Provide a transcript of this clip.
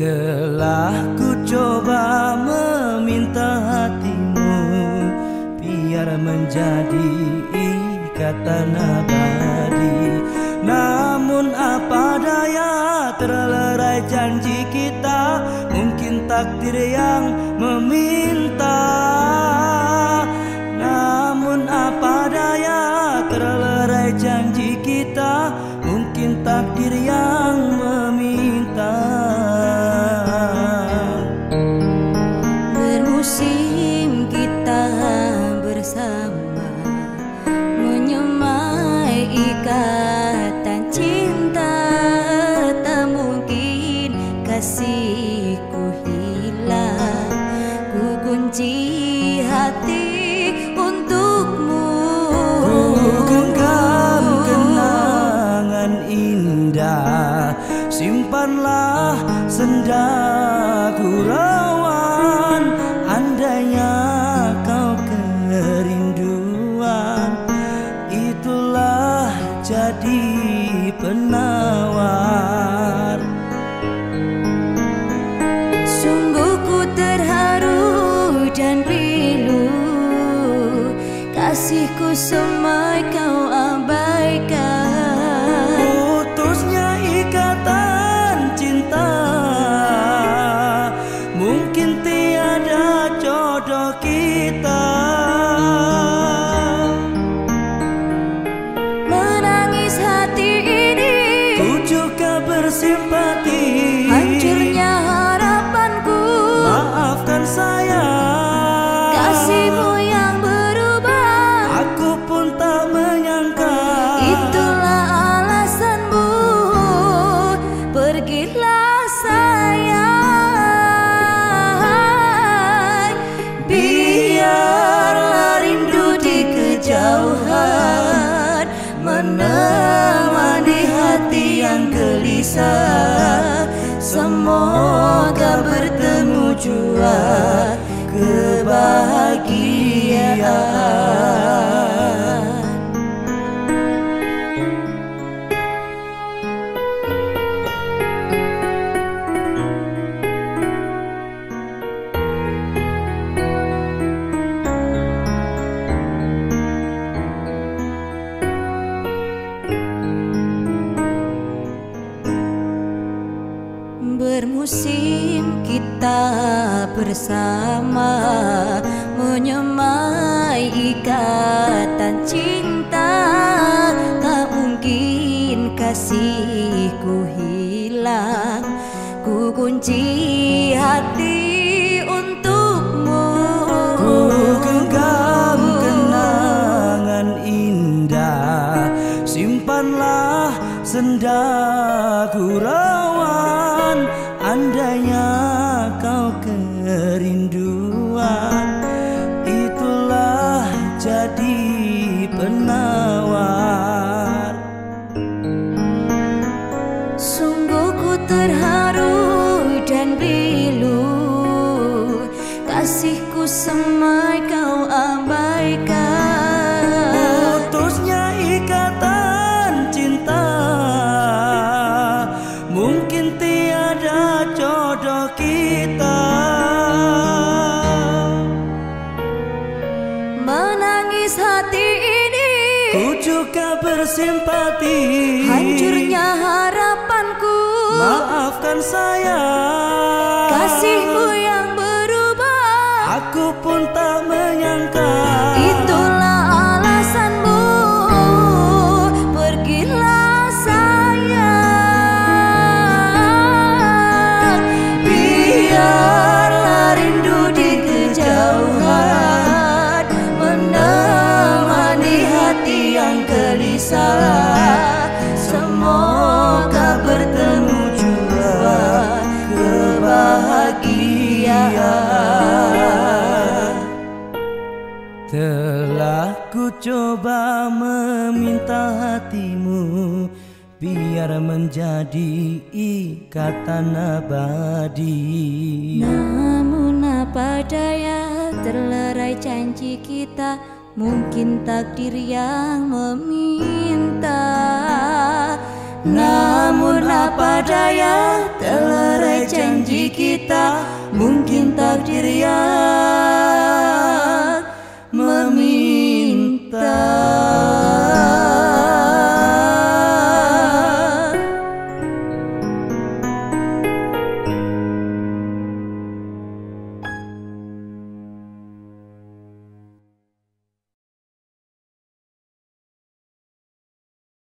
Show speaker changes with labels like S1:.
S1: Telah ku coba meminta hatimu Biar menjadi ikatan abadi. Namun apa daya terlerai janji kita Mungkin takdir yang meminta. Namun apa daya terlerai janji kita Mungkin takdir yang
S2: bersama Menyemai ikatan cinta. Tak mungkin kasihku Kasihku semai kau abaikan.
S1: Putusnya ikatan cinta. Mungkin tiada jodoh kita.
S2: Menangis hati ini.
S1: Ku juga bersimpati
S2: Semoga bertemu jua. Kebahagiaan Bermusim kita bersama Menyemai ikatan cinta. Tak mungkin kasihku hilang Ku kunci hati
S1: Andainya kau kerinduan. Itulah jadi penawar.
S2: Sungguh ku terharu dan pilu. Kasihku semai
S1: juga bersimpati.
S2: Hancurnya harapanku.
S1: Maafkan saya.
S2: Kasihmu yang berubah.
S1: Aku pun tak
S2: Semoga bertemu kebahagiaan.
S1: Telah ku coba meminta hatimu Biar menjadi ikatan abadi.
S2: Namun apa daya terlerai janji kita? Mungkin takdir yang meminta Namun apa daya terlerai janji kita Mungkin takdir yang